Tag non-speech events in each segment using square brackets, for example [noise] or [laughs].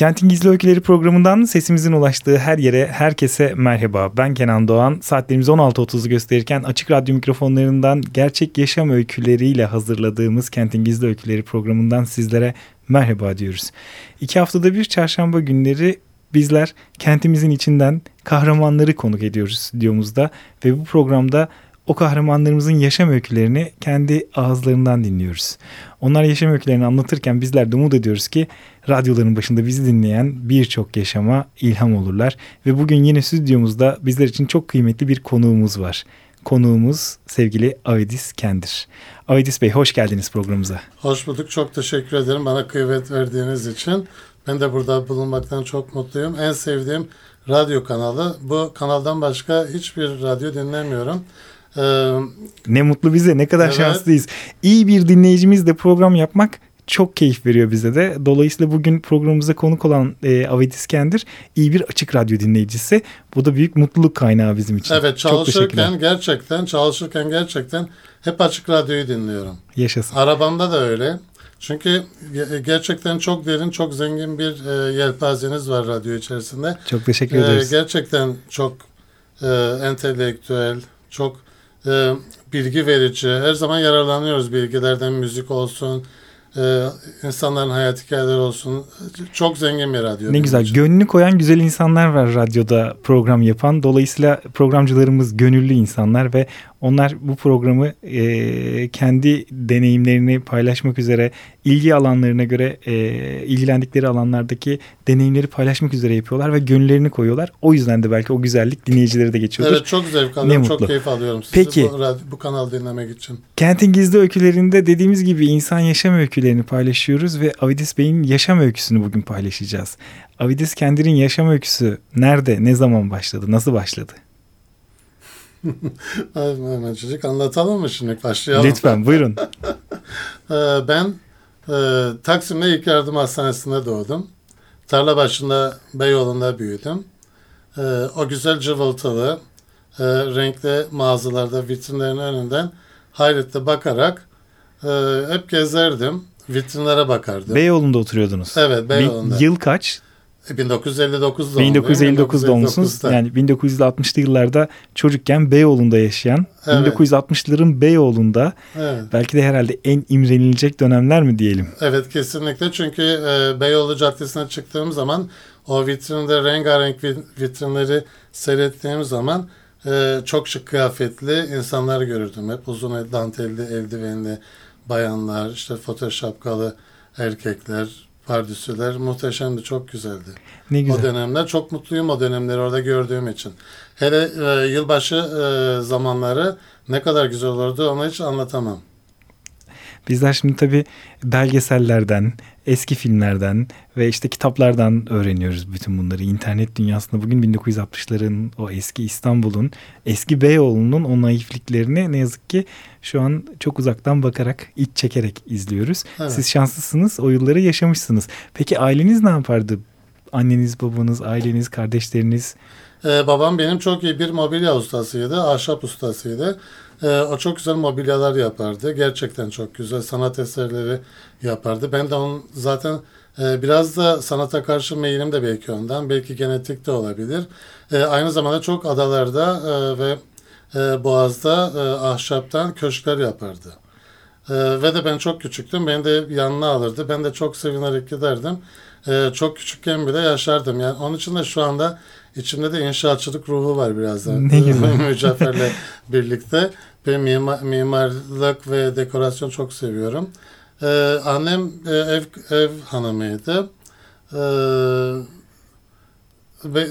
Kentin Gizli Öyküleri programından sesimizin ulaştığı her yere herkese merhaba. Ben Kenan Doğan. Saatlerimiz 16.30'u gösterirken açık radyo mikrofonlarından gerçek yaşam öyküleriyle hazırladığımız Kentin Gizli Öyküleri programından sizlere merhaba diyoruz. İki haftada bir çarşamba günleri bizler kentimizin içinden kahramanları konuk ediyoruz stüdyomuzda ve bu programda o kahramanlarımızın yaşam öykülerini kendi ağızlarından dinliyoruz. Onlar yaşam öykülerini anlatırken bizler de umut ediyoruz ki radyoların başında bizi dinleyen birçok yaşama ilham olurlar. Ve bugün yine stüdyomuzda bizler için çok kıymetli bir konuğumuz var. Konuğumuz sevgili Avidis Kendir. Avidis Bey hoş geldiniz programımıza. Hoş bulduk. Çok teşekkür ederim bana kıymet verdiğiniz için. Ben de burada bulunmaktan çok mutluyum. En sevdiğim radyo kanalı. Bu kanaldan başka hiçbir radyo dinlemiyorum. Ee, ne mutlu bize ne kadar evet. şanslıyız. İyi bir dinleyicimizle program yapmak çok keyif veriyor bize de. Dolayısıyla bugün programımıza konuk olan e, Avet İskender iyi bir açık radyo dinleyicisi. Bu da büyük mutluluk kaynağı bizim için. Evet çalışırken gerçekten çalışırken gerçekten hep açık radyoyu dinliyorum. Yaşasın. Arabamda da öyle. Çünkü gerçekten çok derin, çok zengin bir e, yelpazeniz var radyo içerisinde. Çok teşekkür ederiz. E, gerçekten çok e, entelektüel, çok e, bilgi verici. Her zaman yararlanıyoruz bilgilerden müzik olsun, e, insanların hayat hikayeleri olsun. Çok zengin bir radyo. Ne güzel. Için. Gönlünü koyan güzel insanlar var radyoda program yapan. Dolayısıyla programcılarımız gönüllü insanlar ve onlar bu programı e, kendi deneyimlerini paylaşmak üzere ilgi alanlarına göre e, ilgilendikleri alanlardaki deneyimleri paylaşmak üzere yapıyorlar ve gönüllerini koyuyorlar. O yüzden de belki o güzellik dinleyicileri de geçiyordur. Evet çok zevk alıyorum. Çok keyif alıyorum sizi Peki, bu, bu kanal dinlemek için. Kentin Gizli Öykülerinde dediğimiz gibi insan yaşam öykülerini paylaşıyoruz ve Avidis Bey'in yaşam öyküsünü bugün paylaşacağız. Avidis Kendir'in yaşam öyküsü nerede, ne zaman başladı, nasıl başladı? [laughs] Çocuk anlatalım mı şimdi başlayalım. Lütfen buyurun. [laughs] Ee, ben e, Taksim'de ilk yardım hastanesinde doğdum. Tarla başında Beyoğlu'nda büyüdüm. E, o güzel cıvıltılı, e, renkli mağazalarda vitrinlerin önünden hayretle bakarak e, hep gezerdim. Vitrinlere bakardım. Beyoğlu'nda oturuyordunuz. Evet Beyoğlu'nda. Bir yıl kaç? 1959 doğumlu. 1959 doğumlusunuz. Yani 1960'lı yıllarda çocukken Beyoğlu'nda yaşayan, evet. 1960'ların Beyoğlu'nda evet. belki de herhalde en imrenilecek dönemler mi diyelim? Evet kesinlikle çünkü e, Beyoğlu Caddesi'ne çıktığım zaman o vitrinde rengarenk vitrinleri seyrettiğim zaman e, çok şık kıyafetli insanlar görürdüm. Hep uzun dantelli, eldivenli bayanlar, işte fotoşapkalı erkekler, pardüsüler muhteşemdi, çok güzeldi. Ne güzel. O dönemler çok mutluyum o dönemleri orada gördüğüm için. Hele e, yılbaşı e, zamanları ne kadar güzel olurdu onu hiç anlatamam. Bizler şimdi tabii belgesellerden, eski filmlerden ve işte kitaplardan öğreniyoruz bütün bunları. İnternet dünyasında bugün 1960'ların o eski İstanbul'un, eski Beyoğlu'nun o naifliklerini ne yazık ki şu an çok uzaktan bakarak, iç çekerek izliyoruz. Evet. Siz şanslısınız, o yılları yaşamışsınız. Peki aileniz ne yapardı? Anneniz, babanız, aileniz, kardeşleriniz? Ee, babam benim çok iyi bir mobilya ustasıydı, ahşap ustasıydı. Ee, o çok güzel mobilyalar yapardı. Gerçekten çok güzel sanat eserleri yapardı. Ben de onun zaten e, biraz da sanata karşı meyilim de belki ondan. Belki genetik de olabilir. E, aynı zamanda çok adalarda e, ve e, Boğaz'da e, ahşaptan köşkler yapardı. E, ve de ben çok küçüktüm. Beni de yanına alırdı. Ben de çok sevinerek giderdim. E, çok küçükken bile yaşardım. Yani onun için de şu anda içimde de inşaatçılık ruhu var biraz da. Ne güzel. [laughs] Mücevherle birlikte. Ben mimar, mimarlık ve dekorasyon çok seviyorum. Ee, annem e, ev, ev hanımıydı. Ee,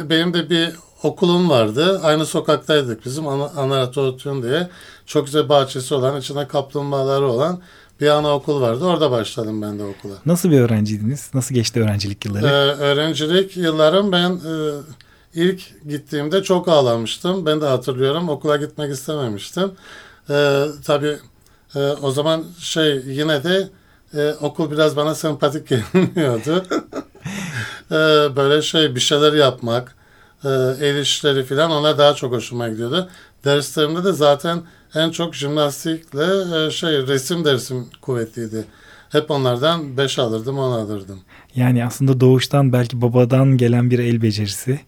benim de bir okulum vardı. Aynı sokaktaydık bizim Ana- Anaratotun diye. Çok güzel bahçesi olan, içinde kaplumbağaları olan bir anaokul vardı. Orada başladım ben de okula. Nasıl bir öğrenciydiniz? Nasıl geçti öğrencilik yılları? Ee, öğrencilik yıllarım ben e, ilk gittiğimde çok ağlamıştım. Ben de hatırlıyorum. Okula gitmek istememiştim. Ee, tabii e, o zaman şey yine de e, okul biraz bana sempatik [laughs] gelmiyordu. Ee, böyle şey bir şeyler yapmak, e, el işleri falan ona daha çok hoşuma gidiyordu. Derslerimde de zaten en çok jimnastikle e, şey resim dersim kuvvetliydi. Hep onlardan 5 alırdım, 10 alırdım. Yani aslında doğuştan belki babadan gelen bir el becerisi,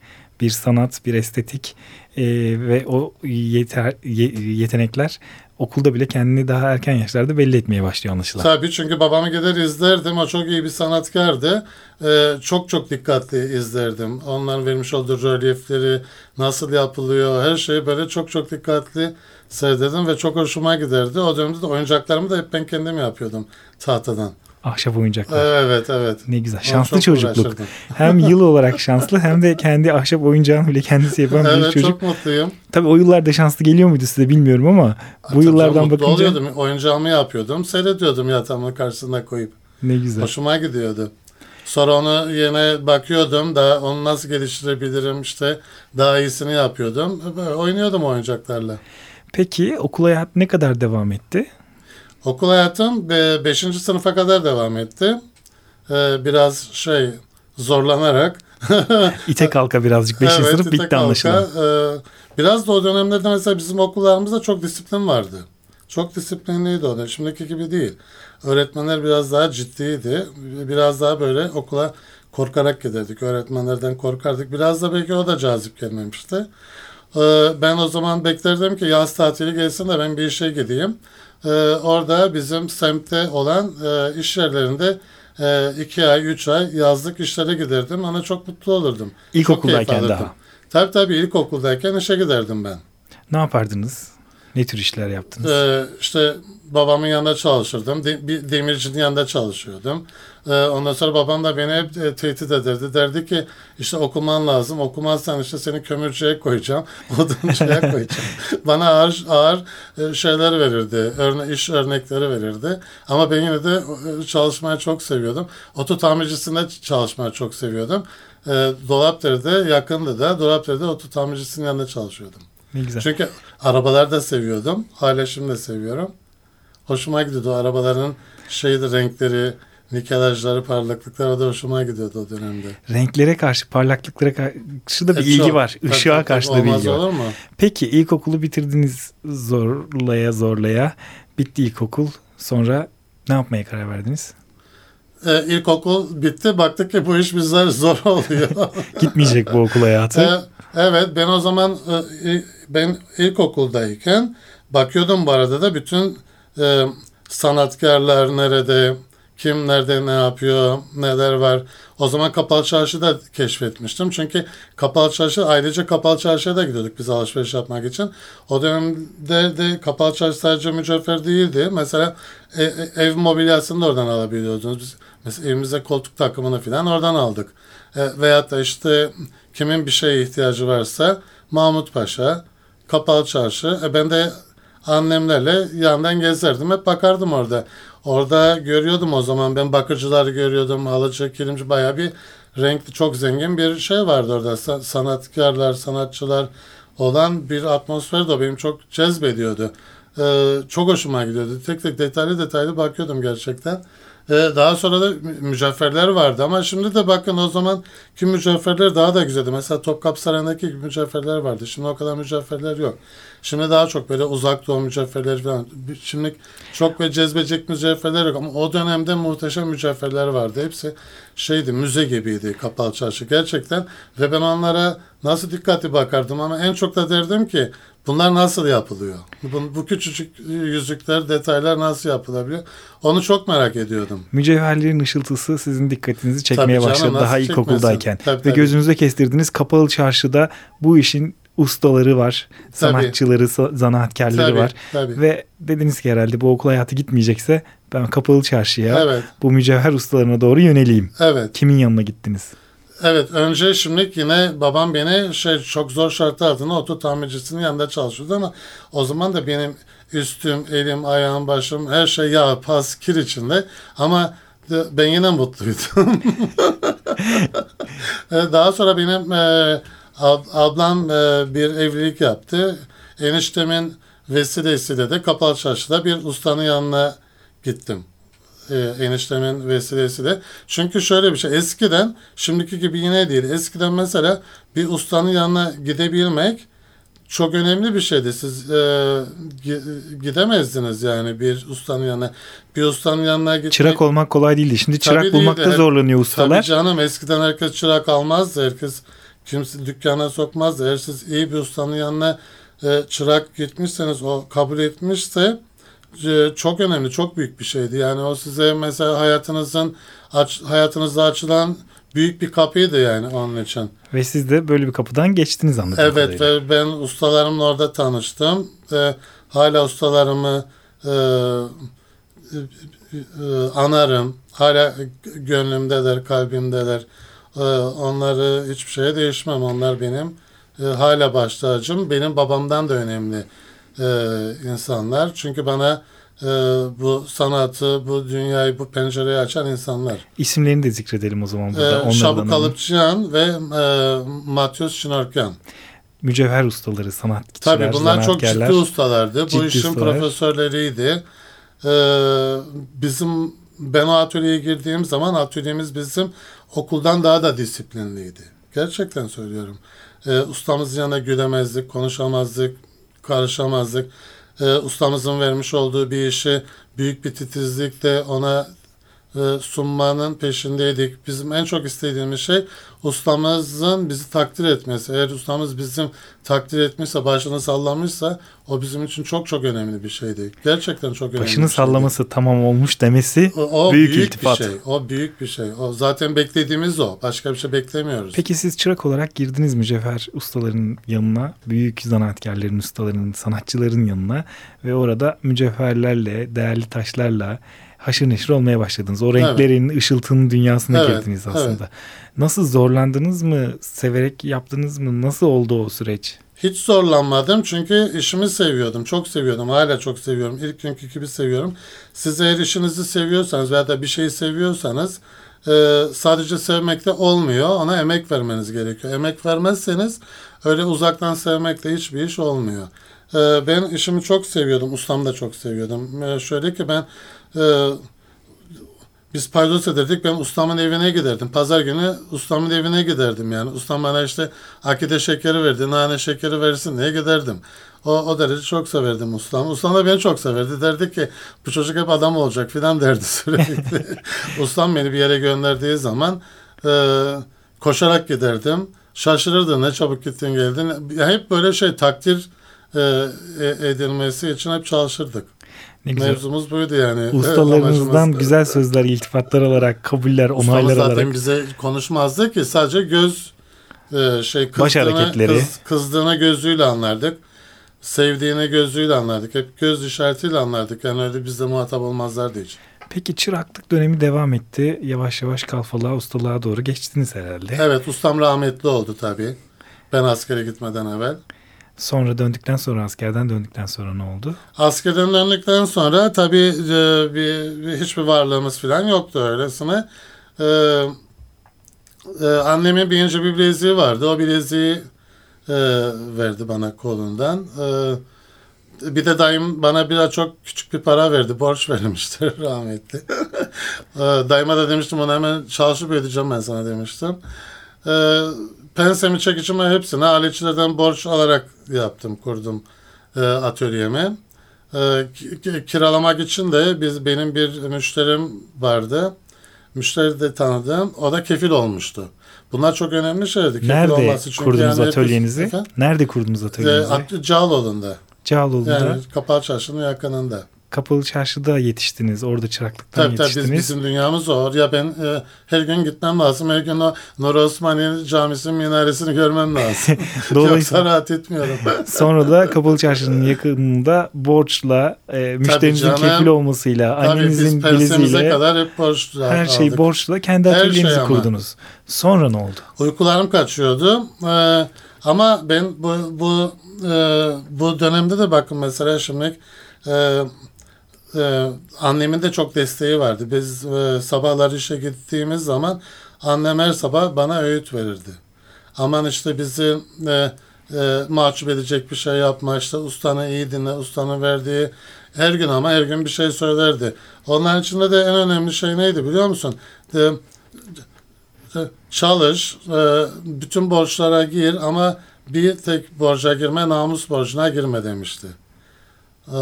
bir sanat, bir estetik e, ve o yeter, ye- yetenekler okulda bile kendini daha erken yaşlarda belli etmeye başlıyor anlaşılan. Tabii çünkü babamı gider izlerdim. O çok iyi bir sanatkardı. Ee, çok çok dikkatli izlerdim. Onların vermiş olduğu rölyefleri nasıl yapılıyor her şeyi böyle çok çok dikkatli seyrederdim ve çok hoşuma giderdi. O dönemde de oyuncaklarımı da hep ben kendim yapıyordum tahtadan. Ahşap oyuncaklar. Evet evet. Ne güzel. Şanslı çok çocukluk. uğraşırdım. Hem yıl olarak şanslı hem de kendi ahşap oyuncağını bile kendisi yapan bir Evet çocuk. çok mutluyum. Tabii o yıllarda şanslı geliyor muydu size bilmiyorum ama bu Tabii yıllardan mutlu bakınca oluyordum. Oyuncağımı yapıyordum. Seyrediyordum yatağımın karşısına koyup. ne güzel. Hoşuma gidiyordu. Sonra onu yine bakıyordum da onu nasıl geliştirebilirim işte daha iyisini yapıyordum. Böyle oynuyordum oyuncaklarla. Peki okul hayatı ne kadar devam etti? Okul hayatım 5. sınıfa kadar devam etti. Ee, Biraz şey zorlanarak. [laughs] İte kalka birazcık 5. Evet, sınıf bitti anlaşılan. Ee, Biraz da o dönemlerde mesela bizim okullarımızda çok disiplin vardı. Çok disiplinliydi o da. Şimdiki gibi değil. Öğretmenler biraz daha ciddiydi. Biraz daha böyle okula korkarak giderdik. Öğretmenlerden korkardık. Biraz da belki o da cazip gelmemişti. Ben o zaman beklerdim ki yaz tatili gelsin de ben bir işe gideyim. Ee, Orada bizim semtte olan e, iş yerlerinde e, iki ay, üç ay yazlık işlere giderdim. Ona çok mutlu olurdum. İlkokuldayken daha. Tabii tabii ilkokuldayken işe giderdim ben. Ne yapardınız? Ne tür işler yaptınız? Ee, işte babamın yanında çalışırdım. De- bir demircinin yanında çalışıyordum. Ee, ondan sonra babam da beni hep e, tehdit ederdi. Derdi ki işte okuman lazım. Okumazsan işte seni kömürcüye koyacağım. [laughs] Oduncuya [laughs] koyacağım. Bana ağır, ağır e, şeyler verirdi. Örne iş örnekleri verirdi. Ama ben yine de e, çalışmayı çok seviyordum. Oto tamircisinde çalışmayı çok seviyordum. Dolapdere'de yakındı da. Dolapdere'de oto tamircisinin yanında çalışıyordum. ne güzel. Çünkü arabaları da seviyordum. Hala şimdi de seviyorum. Hoşuma gidiyordu arabaların şeydi renkleri, nikelajları, parlaklıkları da hoşuma gidiyordu o dönemde. Renklere karşı, parlaklıklara karşı da bir E, ilgi çok. var. Işığa tabii, karşı da bir ilgi var. olur mu? Peki ilkokulu bitirdiniz zorlaya zorlaya. Bitti ilkokul. Sonra ne yapmaya karar verdiniz? Ee, ilkokul bitti. Baktık ki bu iş bizler zor oluyor. [laughs] Gitmeyecek bu okul hayatı. Ee, evet ben o zaman e, ben ilkokuldayken bakıyordum bu arada da bütün e, sanatkarlar nerede, kim nerede ne yapıyor, neler var. O zaman Kapalı Çarşı'da keşfetmiştim. Çünkü Kapalı Çarşı, ayrıca Kapalı Çarşı'ya da gidiyorduk biz alışveriş yapmak için. O dönemde de Kapalı Çarşı sadece mücevher değildi. Mesela e, e, ev mobilyasını da oradan alabiliyordunuz. Biz mesela evimize koltuk takımını falan oradan aldık. E, veyahut da işte kimin bir şeye ihtiyacı varsa Mahmut Paşa, Kapalı Çarşı. E, ben de annemlerle yandan gezerdim. Hep bakardım orada. Orada görüyordum o zaman. Ben bakıcıları görüyordum. Halıcı, kilimci bayağı bir renkli, çok zengin bir şey vardı orada. Sa- sanatkarlar, sanatçılar olan bir atmosfer de benim çok cezbediyordu. Ee, çok hoşuma gidiyordu. Tek tek detaylı detaylı bakıyordum gerçekten. Ee, daha sonra da mü- mücevherler vardı ama şimdi de bakın o zaman ki mücevherler daha da güzeldi. Mesela Topkapı Sarayı'ndaki mücevherler vardı. Şimdi o kadar mücevherler yok. Şimdi daha çok böyle uzak doğu mücevherleri falan. Şimdi çok ve cezbecek mücevherler yok ama o dönemde muhteşem mücevherler vardı. Hepsi şeydi müze gibiydi Kapalı Çarşı gerçekten. Ve ben onlara nasıl dikkatli bakardım ama en çok da derdim ki bunlar nasıl yapılıyor? Bu, bu küçücük yüzükler, detaylar nasıl yapılabiliyor? Onu çok merak ediyordum. Mücevherlerin ışıltısı sizin dikkatinizi çekmeye Tabii canım, başladı daha çekmesin? İlkokuldayken. Tabii, Ve tabii. gözünüze kestirdiniz kapalı çarşıda bu işin ustaları var, sanatçıları, sa- zanaatkarları Tabii, var. tabii. Ve dediniz ki herhalde bu okul hayatı gitmeyecekse ben kapalı çarşıya Evet, bu mücevher ustalarına doğru yöneleyim. evet. Kimin yanına gittiniz? Evet önce şimdi yine babam beni şey çok zor şartlar altında oto tamircisinin yanında çalışıyordu ama o zaman da benim üstüm, elim, ayağım, başım her şey yağ, pas, kir içinde ama ben yine mutluydum. [laughs] E, Daha sonra benim e, ab- ablam e, bir evlilik yaptı. Eniştemin vesilesiyle de Kapalı Çarşı'da bir ustanın yanına gittim. E, eniştemin vesilesiyle. Çünkü şöyle bir şey eskiden şimdiki gibi yine değil. Eskiden mesela bir ustanın yanına gidebilmek çok önemli bir şeydi. Siz e, gi- gidemezdiniz yani bir ustanın yanına. Bir ustanın yanına gitmek. Çırak olmak kolay değildi. Şimdi çırak Tabii bulmakta değildi. zorlanıyor Tabii ustalar. canım eskiden herkes çırak almazdı. Herkes kimse dükkana sokmazdı. Eğer siz iyi bir ustanın yanına e, çırak gitmişseniz o kabul etmişse e, çok önemli, çok büyük bir şeydi. Yani o size mesela hayatınızın aç, hayatınızda açılan büyük bir kapıydı yani onun için. Ve siz de böyle bir kapıdan geçtiniz anladığım Evet kadarıyla. ve ben ustalarımla orada tanıştım. E, hala ustalarımı e, e, anarım. Hala gönlümdeler, kalbimdeler. E, onları hiçbir şeye değişmem. Onlar benim e, hala baş tacım. Benim babamdan da önemli insanlar. Çünkü bana e, bu sanatı, bu dünyayı, bu pencereyi açan insanlar. İsimlerini de zikredelim o zaman burada. E, Onlardan Şabuk alalım. Kalıpçıyan ve e, Matyos Şınorkan. Mücevher ustaları, sanatçılar, Tabii bunlar çok ciddi ustalardı. Ciddi Bu işin ustalar. profesörleriydi. Ee, bizim ben o atölyeye girdiğim zaman atölyemiz bizim okuldan daha da disiplinliydi. Gerçekten söylüyorum. Ee, ustamızın yanına gülemezdik, konuşamazdık, karışamazdık. Ee, ustamızın vermiş olduğu bir işi büyük bir titizlikle ona sunmanın peşindeydik. Bizim en çok istediğimiz şey ustamızın bizi takdir etmesi. Eğer ustamız bizim takdir etmişse, başını sallamışsa o bizim için çok çok önemli bir şeydi. Gerçekten çok önemli Başını bir şeydi. sallaması tamam olmuş demesi O, o büyük, büyük, iltifat. bir şey. O büyük bir şey. O zaten beklediğimiz o. Başka bir şey beklemiyoruz. Peki siz çırak olarak girdiniz mücevher ustaların yanına, büyük zanaatkarların, ustaların, sanatçıların yanına ve orada mücevherlerle, değerli taşlarla haşır neşir olmaya başladınız. O renklerin, ışıltının dünyasına Evet, girdiniz aslında. Nasıl zorlandınız mı? Severek yaptınız mı? Nasıl oldu o süreç? Hiç zorlanmadım çünkü işimi seviyordum. Çok seviyordum. Hala çok seviyorum. İlk günkü gibi seviyorum. Siz eğer işinizi seviyorsanız veya da bir şeyi seviyorsanız e, sadece sevmekte olmuyor. Ona emek vermeniz gerekiyor. Emek vermezseniz öyle uzaktan sevmekle hiçbir iş olmuyor. E, ben işimi çok seviyordum. Ustam da çok seviyordum. E, şöyle ki ben e, biz paydos ederdik. Ben ustamın evine giderdim. Pazar günü ustamın evine giderdim yani. Ustam bana işte akide şekeri verdi, nane şekeri versin diye giderdim. O, o derece çok severdim ustam. Ustam da beni çok severdi. Derdi ki bu çocuk hep adam olacak filan derdi [laughs] sürekli. ustam beni bir yere gönderdiği zaman e, koşarak giderdim. Şaşırırdı ne çabuk gittin geldin. Hep böyle şey takdir e, e- edilmesi için hep çalışırdık. Ne güzel. Mevzumuz buydu yani. Ustalarınızdan Amacımız- güzel sözler, iltifatlar alarak, kabuller, Ustamız onaylar zaten alarak. bize konuşmazdı ki sadece göz e, şey Baş kızdığını, hareketleri. kız- kızdığını gözüyle anlardık. Sevdiğini gözüyle anlardık. Hep göz işaretiyle anlardık. Yani öyle bizle muhatap olmazlardı hiç. Peki çıraklık dönemi devam etti. Yavaş yavaş kalfalığa, ustalığa doğru geçtiniz herhalde. Evet ustam rahmetli oldu tabii. Ben askere gitmeden evvel. Sonra döndükten sonra, askerden döndükten sonra ne oldu? Askerden döndükten sonra tabii e, bir, bir hiçbir varlığımız falan yoktu öylesine. E, e, annemin bir ince bir bileziği vardı. O bileziği e, verdi bana kolundan. E, bir de dayım bana biraz çok küçük bir para verdi. Borç [laughs] vermiştir rahmetli. [laughs] e, dayıma da demiştim onu hemen çalışıp ödeyeceğim ben sana demiştim. E, pensemi çekicimi hepsini aletçilerden borç alarak yaptım, kurdum e, atölyemi. E, ki- ki- kiralamak için de biz benim bir müşterim vardı. Müşteri de tanıdığım. O da kefil olmuştu. Bunlar çok önemli şeylerdi. Kefil Nerede olması. Çünkü kurdunuz yani atölyenizi? Efendim? Nerede kurdunuz E, atölyenizi? At- Cağaloğlu'nda. Cağaloğlu'nda. Yani Kapalı Çarşı'nın yakınında. Kapalı Çarşı'da yetiştiniz. Orada çıraklıktan tabii, yetiştiniz. Tabii bizim dünyamız o. Oraya ben e, her gün gitmem lazım. Her gün o Nur Osmaniye Camisi'nin minaresini görmem lazım. [laughs] Yoksa rahat etmiyorum. [laughs] Sonra da Kapalı Çarşı'nın yakınında borçla, e, müşterinizin kefil olmasıyla, annenizin bileziyle kadar hep borçla her şey aldık. borçla kendi atölyenizi şey kurdunuz. Sonra ne oldu? Uykularım kaçıyordu. Ee, ama ben bu bu e, bu dönemde de bakın mesela şimdi e, e, annemin de çok desteği vardı. Biz e, sabahlar işe gittiğimiz zaman annem her sabah bana öğüt verirdi. Aman işte bizi e, e, mahcup edecek bir şey yapma işte ustanı iyi dinle ustanın verdiği her gün ama her gün bir şey söylerdi. Onun içinde de en önemli şey neydi biliyor musun? De, çalış, e, bütün borçlara gir ama bir tek borca girme, namus borcuna girme demişti. E,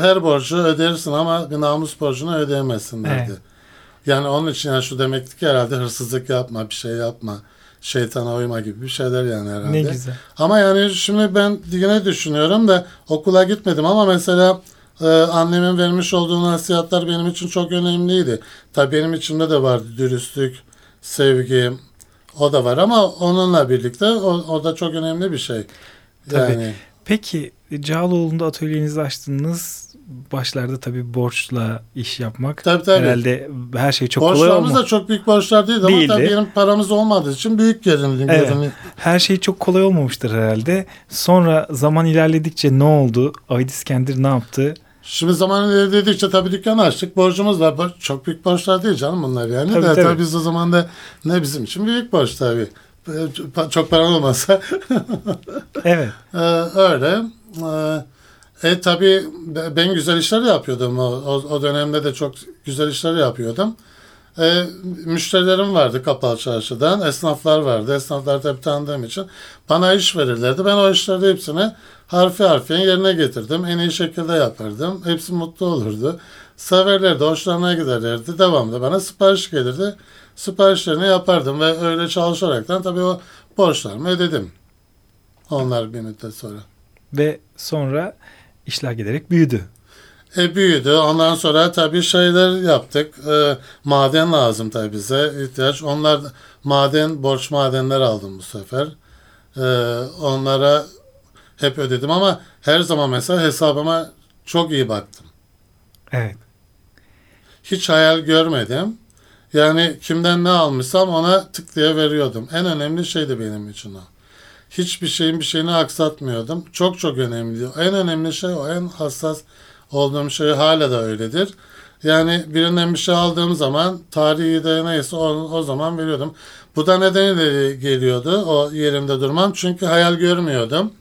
her borcu ödersin ama namus borcunu ödeyemezsin derdi. Evet. Yani onun için yani şu demekti ki herhalde hırsızlık yapma, bir şey yapma, şeytana uyma gibi bir şeyler yani herhalde. Ne güzel. Ama yani şimdi ben yine düşünüyorum da okula gitmedim ama mesela e, annemin vermiş olduğu nasihatler benim için çok önemliydi. Tabii benim içimde de vardı dürüstlük, sevgi, o da var ama onunla birlikte o, o da çok önemli bir şey. Tabii. Yani Peki Cağaloğlu'nda atölyenizi açtınız. Başlarda tabii borçla iş yapmak. Tabii, tabii. Herhalde her şey çok kolay borçlarımız olmadı. da çok büyük borçlar değildi, Değildi. ama tabii benim paramız olmadığı için büyük gerilim. Evet. Her şey çok kolay olmamıştır herhalde. Sonra zaman ilerledikçe ne oldu? Aydın İskender ne yaptı? Şimdi zaman ilerledikçe tabii dükkanı açtık. Borcumuz var. Bor- Çok büyük borçlar değil canım bunlar yani. Tabii, de, tabii. tabii biz o zaman da ne bizim için büyük borç tabii. Çok paran olmasa Evet. Ee, öyle. Ee, e tabii be- ben güzel işler yapıyordum. O, o, o dönemde de çok güzel işler yapıyordum. E, müşterilerim vardı kapalı çarşıdan. Esnaflar vardı. Esnaflar tabii tanıdığım için bana iş verirlerdi. Ben o işleri hepsini harfi harfiyen yerine getirdim. En iyi şekilde yapardım. Hepsi mutlu olurdu. Severlerdi, hoşlarına giderlerdi. Devamlı bana sipariş gelirdi. Siparişlerini yapardım ve öyle çalışaraktan tabii o borçlarımı ödedim. Onlar bir müddet sonra. Ve sonra işler giderek büyüdü. E büyüdü. Ondan sonra tabii şeyler yaptık. E, maden lazım tabii bize ihtiyaç. Onlar maden, borç madenler aldım bu sefer. E, onlara hep ödedim ama her zaman mesela hesabıma çok iyi baktım. Evet. Hiç hayal görmedim. Yani kimden ne almışsam ona tık diye veriyordum. En önemli şeydi benim için o. Hiçbir şeyin bir şeyini aksatmıyordum. Çok çok önemli. En önemli şey o. En hassas olduğum şey hala da öyledir. Yani birinden bir şey aldığım zaman tarihi de neyse o, o zaman veriyordum. Bu da nedeniyle geliyordu o yerimde durmam. Çünkü hayal görmüyordum.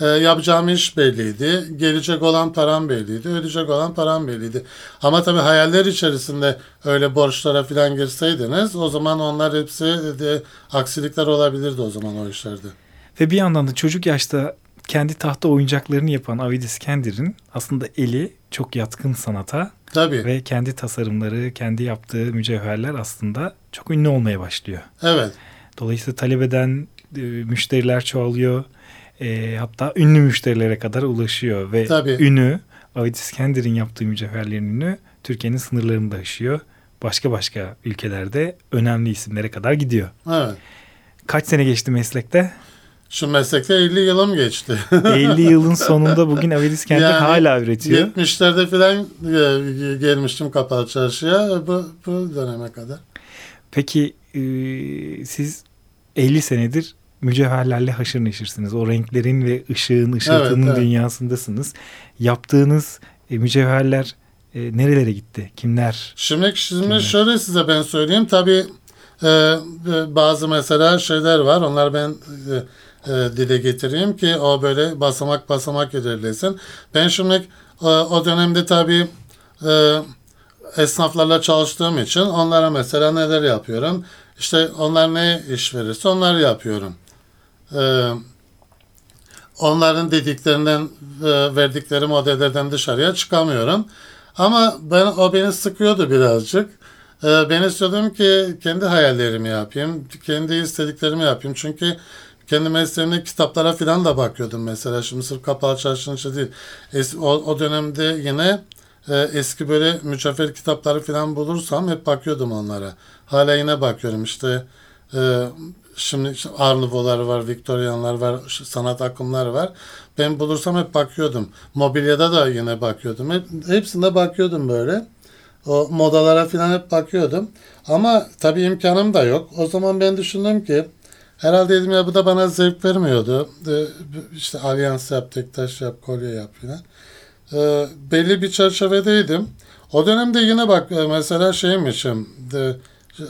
E, yapacağım iş belliydi. Gelecek olan param belliydi. Ödeyecek olan param belliydi. Ama tabii hayaller içerisinde öyle borçlara falan girseydiniz o zaman onlar hepsi de aksilikler olabilirdi o zaman o işlerde. Ve bir yandan da çocuk yaşta kendi tahta oyuncaklarını yapan Avid İskender'in aslında eli çok yatkın sanata Tabii. ve kendi tasarımları, kendi yaptığı mücevherler aslında çok ünlü olmaya başlıyor. Evet. Dolayısıyla talep eden e, müşteriler çoğalıyor. E, hatta ünlü müşterilere kadar ulaşıyor ve Tabii. ünü Avid İskender'in yaptığı mücevherlerin ünü Türkiye'nin sınırlarını da aşıyor. Başka başka ülkelerde önemli isimlere kadar gidiyor. Evet. Kaç sene geçti meslekte? Şu meslekte 50 yılım geçti. [laughs] 50 yılın sonunda bugün Avid İskender Yani hala üretiyor. 70'lerde falan e, gelmiştim kapalı çarşıya bu, bu döneme kadar. Peki e, siz 50 senedir mücevherlerle haşır neşirsiniz. O renklerin ve ışığın, ışıltının Evet, evet. dünyasındasınız. Yaptığınız e, mücevherler e, nerelere gitti? Kimler? Şimdi, şimdi Kimler? şöyle size ben söyleyeyim. Tabii e, bazı mesela şeyler var. Onlar ben e, e, dile getireyim ki o böyle basamak basamak ilerlesin. Ben şimdi e, o dönemde tabii e, esnaflarla çalıştığım için onlara mesela neler yapıyorum? İşte onlar ne iş verirse onları yapıyorum. E, onların dediklerinden e, verdikleri modellerden dışarıya çıkamıyorum. Ama ben o beni sıkıyordu birazcık. Ee, ben istiyordum ki kendi hayallerimi yapayım, kendi istediklerimi yapayım. Çünkü kendi mesleğimde kitaplara falan da bakıyordum mesela. Şimdi sırf kapalı çarşının içi değil. Es- O, o dönemde yine e, eski böyle mücevher kitapları falan bulursam hep bakıyordum onlara. Hala yine bakıyorum işte e, şimdi işte var, Victorianlar var, sanat akımları var. Ben bulursam hep bakıyordum. Mobilyada da yine bakıyordum. Hep, hepsinde bakıyordum böyle. O modalara falan hep bakıyordum. Ama tabii imkanım da yok. O zaman ben düşündüm ki herhalde dedim ya bu da bana zevk vermiyordu. E, işte alyans yap, tek yap, kolye yap falan. E, belli bir çerçevedeydim. O dönemde yine bak e, mesela şeymişim.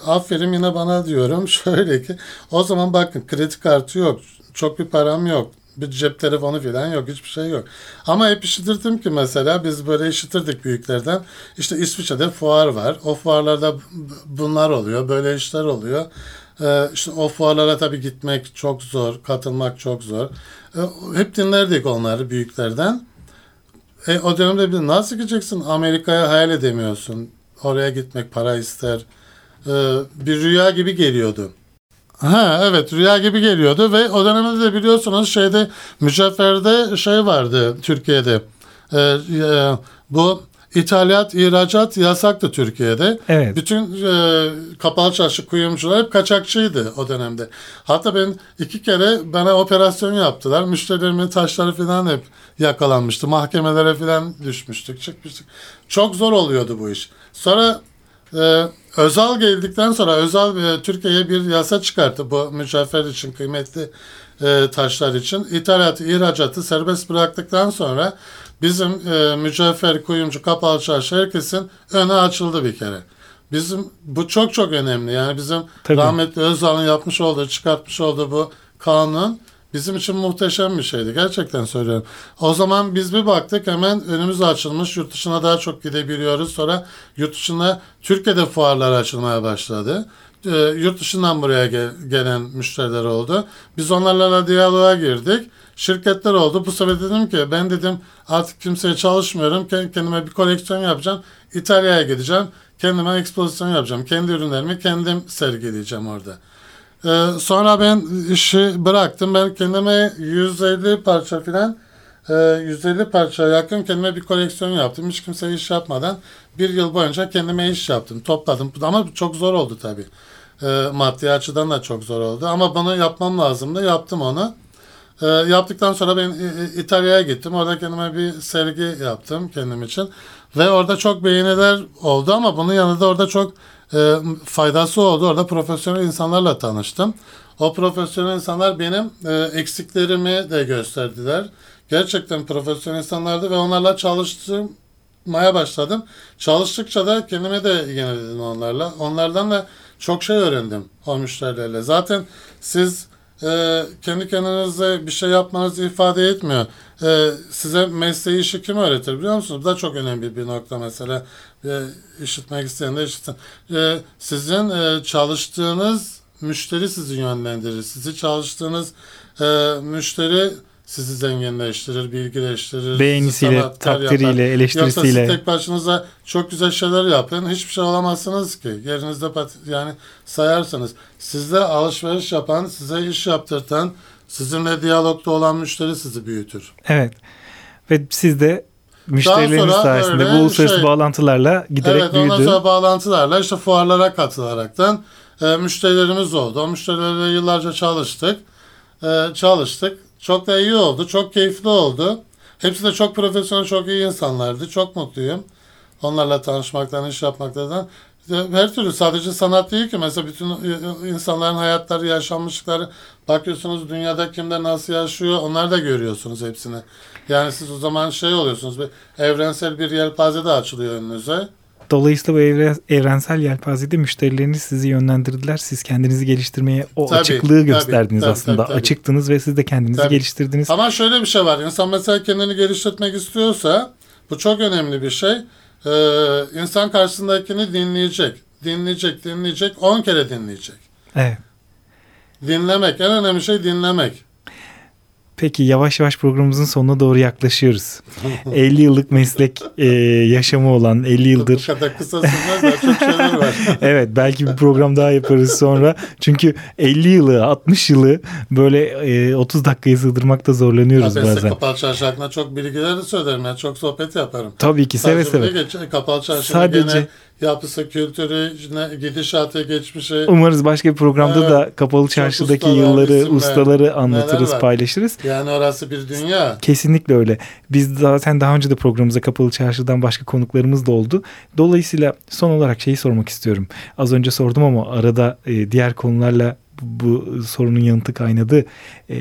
Aferin yine bana diyorum. [laughs] Şöyle ki o zaman bakın kredi kartı yok. Çok bir param yok. Bir cep telefonu falan yok. Hiçbir şey yok. Ama hep işitirdim ki mesela biz böyle işitirdik büyüklerden. İşte İsviçre'de fuar var. O fuarlarda bunlar oluyor. Böyle işler oluyor. Ee, işte o fuarlara tabii gitmek çok zor. Katılmak çok zor. Ee, hep dinlerdik onları büyüklerden. E, o dönemde bir nasıl gideceksin? Amerika'ya hayal edemiyorsun. Oraya gitmek para ister. Ee, bir rüya gibi geliyordu. Ha evet rüya gibi geliyordu ve o dönemde de biliyorsunuz şeyde mücevherde şey vardı Türkiye'de. Ee, e, bu ithalat, ihracat yasaktı Türkiye'de. Evet. Bütün e, kapalı çarşı kuyumcular hep kaçakçıydı o dönemde. Hatta ben iki kere bana operasyon yaptılar. Müşterilerimin taşları falan hep yakalanmıştı. Mahkemelere falan düşmüştük, çıkmıştık. Çok zor oluyordu bu iş. Sonra e, Özal geldikten sonra Özal e, Türkiye'ye bir yasa çıkarttı bu mücevher için kıymetli e, taşlar için. İthalatı, ihracatı serbest bıraktıktan sonra bizim e, mücevher, kuyumcu, kapalı çarşı herkesin önü açıldı bir kere. Bizim bu çok çok önemli. Yani bizim Tabii. rahmetli Özal'ın yapmış olduğu, çıkartmış olduğu bu kanun bizim için muhteşem bir şeydi. Gerçekten söylüyorum. O zaman biz bir baktık hemen önümüz açılmış. Yurt dışına daha çok gidebiliyoruz. Sonra yurt dışına Türkiye'de fuarlar açılmaya başladı. E, yurt dışından buraya gel- gelen müşteriler oldu. Biz onlarla diyaloğa girdik. Şirketler oldu. Bu sefer dedim ki ben dedim artık kimseye çalışmıyorum. Ke- Kendime bir koleksiyon yapacağım. İtalya'ya gideceğim. Kendime ekspozisyon yapacağım. Kendi ürünlerimi kendim sergileyeceğim orada. Ee, sonra ben işi bıraktım. Ben kendime 150 parça falan e, 150 parça yakın kendime bir koleksiyon yaptım. Hiç kimseye iş yapmadan bir yıl boyunca kendime iş yaptım. Topladım. Ama çok zor oldu tabii. E, maddi açıdan da çok zor oldu. Ama bunu yapmam lazımdı. Yaptım onu. E, yaptıktan sonra ben İtalya'ya gittim. Orada kendime bir sergi yaptım kendim için. Ve orada çok beğeniler oldu ama bunun yanında orada çok e, faydası oldu. Orada profesyonel insanlarla tanıştım. O profesyonel insanlar benim e, eksiklerimi de gösterdiler. Gerçekten profesyonel insanlardı ve onlarla çalışmaya başladım. Çalıştıkça da kendime de yeniledim onlarla. Onlardan da çok şey öğrendim o müşterilerle. Zaten siz e, kendi kendinize bir şey yapmanızı ifade etmiyor. E, size mesleği işi kim öğretir biliyor musunuz? Bu da çok önemli bir nokta mesela. E, işitmek isteyen de işitsin. E, sizin e, çalıştığınız müşteri sizi yönlendirir. Sizi çalıştığınız e, müşteri sizi zenginleştirir, bilgileştirir. Beğenisiyle, sanatkar yapar. takdiriyle, Yoksa eleştirisiyle. siz tek başınıza çok güzel şeyler yapın. Hiçbir şey olamazsınız ki. Yerinizde yani sayarsanız. Sizle alışveriş yapan, size iş yaptırtan, sizinle diyalogda olan müşteri sizi büyütür. Evet. Ve siz de müşterileriniz sayesinde bu uluslararası şey- bağlantılarla giderek evet, ondan büyüdü. sonra bağlantılarla işte fuarlara katılaraktan e, müşterilerimiz oldu. O müşterilerle yıllarca çalıştık. E, çalıştık. Çok da iyi oldu. Çok keyifli oldu. Hepsi de çok profesyonel, çok iyi insanlardı. Çok mutluyum. Onlarla tanışmaktan, iş yapmaktan. Her türlü sadece sanat değil ki. Mesela bütün insanların hayatları, yaşanmışlıkları bakıyorsunuz dünyada kimde nasıl yaşıyor onları da görüyorsunuz hepsini. Yani siz o zaman şey oluyorsunuz bir evrensel bir yelpaze de açılıyor önünüze. Dolayısıyla bu evre- evrensel yelpazede müşterileriniz sizi yönlendirdiler. Siz kendinizi geliştirmeye o Tabii, açıklığı tabii, gösterdiniz tabii, aslında. tabii, tabii. Açıktınız ve siz de kendinizi Tabii. geliştirdiniz. Ama şöyle bir şey var. İnsan mesela kendini geliştirmek istiyorsa bu çok önemli bir şey. Ee, insan karşısındakini dinleyecek. Dinleyecek, dinleyecek. 10 kere dinleyecek. Evet. Dinlemek. En önemli şey dinlemek. Peki yavaş yavaş programımızın sonuna doğru yaklaşıyoruz. [laughs] 50 yıllık meslek e, yaşamı olan 50 yıldır. Bu kadar kısa sürmez daha çok şeyler var. [laughs] evet belki bir program daha yaparız sonra. Çünkü 50 yılı 60 yılı böyle e, 30 dakikayı sığdırmakta zorlanıyoruz size bazen. Kapalı Çarşı hakkında çok bilgiler de söylerim. Yani çok sohbet yaparım. Tabii ki seve Tecrübe seve. geç- Kapalı Çarşı'nın Sadece- gene yapısı, kültürü, gidişatı, geçmişi. Umarız başka bir programda Evet. da Kapalı Çarşı'daki ustalar, yılları, isimler, ustaları anlatırız, paylaşırız. Yani orası bir dünya. Kesinlikle öyle. Biz zaten daha önce de programımıza Kapalı Çarşı'dan başka konuklarımız da oldu. Dolayısıyla son olarak şeyi sormak istiyorum. Az önce sordum ama arada e, diğer konularla bu, sorunun yanıtı kaynadı. E,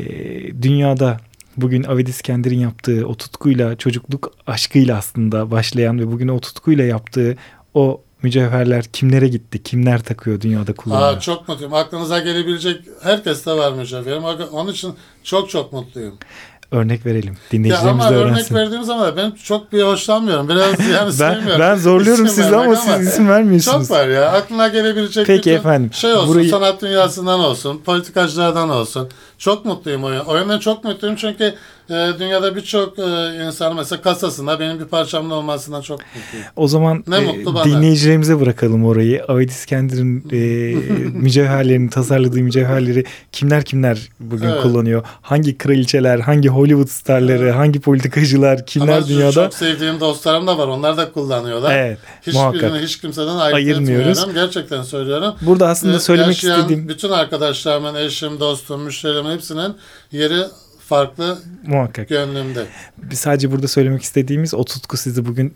dünyada bugün Avid İskender'in yaptığı o tutkuyla, çocukluk aşkıyla aslında başlayan ve bugün o tutkuyla yaptığı o mücevherler kimlere gitti, kimler takıyor dünyada kullanıyor? Aa, çok mutluyum. Aklınıza gelebilecek herkes de var mücevherim. Onun için çok çok mutluyum. Örnek verelim. Ya Dinleyicilerimiz ama de örnek öğrensin. verdiğim zaman ben çok bir hoşlanmıyorum. Biraz [laughs] yani Ben, sevmiyorum. ben zorluyorum İsim sizi ama siz isim vermiyorsunuz. Çok var ya. Aklına gelebilecek Peki efendim, şey olsun. burayı- Sanat dünyasından olsun. Politikacılardan olsun. Çok mutluyum o yönden. O yönden çok mutluyum çünkü e, dünyada birçok e, insan mesela kasasında benim bir parçamın olmasından çok mutluyum. O zaman Ne e, mutlu bana. dinleyicilerimize bırakalım orayı. Avid İskender'in e, [laughs] mücevherlerini, tasarladığı mücevherleri kimler kimler bugün Evet. kullanıyor? Hangi kraliçeler, hangi Hollywood starları, hangi politikacılar, kimler Ama dünyada? çok sevdiğim dostlarım da var. Onlar da kullanıyorlar. Evet, Hiçbirini muhakkak. hiç kimseden ayırt Ayırmıyoruz. etmiyorum. Gerçekten söylüyorum. Burada aslında Ee, söylemek istediğim bütün arkadaşlarımın, eşim, dostum, hepsinin yeri farklı muhakkak. gönlümde. Biz sadece burada söylemek istediğimiz o tutku sizi bugün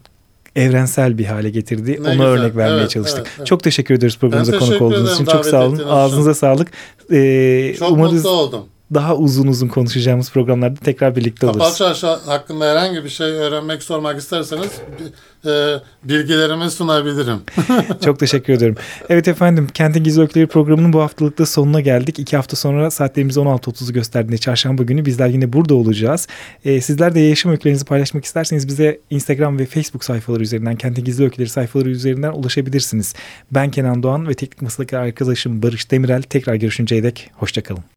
evrensel bir hale getirdi. Ne Ona güzel. örnek vermeye Evet, çalıştık. evet, evet. Çok teşekkür ederiz programımıza konuk olduğunuz için. Çok sağ olun. için. Ağzınıza sağlık. Ee, Çok umarız mutlu oldum. Daha uzun uzun konuşacağımız programlarda tekrar birlikte Kapalı oluruz. Çarşı hakkında herhangi bir şey öğrenmek, sormak isterseniz e, bilgilerimi sunabilirim. [laughs] Çok teşekkür ediyorum. Evet efendim Kentin Gizli Öyküleri programının bu haftalıkta sonuna geldik. İki hafta sonra saatlerimiz 16.30'u gösterdiğinde çarşamba günü bizler yine burada olacağız. Ee, sizler de yaşam öykülerinizi paylaşmak isterseniz bize Instagram ve Facebook sayfaları üzerinden Kentin Gizli Öyküleri sayfaları üzerinden ulaşabilirsiniz. Ben Kenan Doğan ve teknik masadaki arkadaşım Barış Demirel. Tekrar görüşünceye dek hoşçakalın.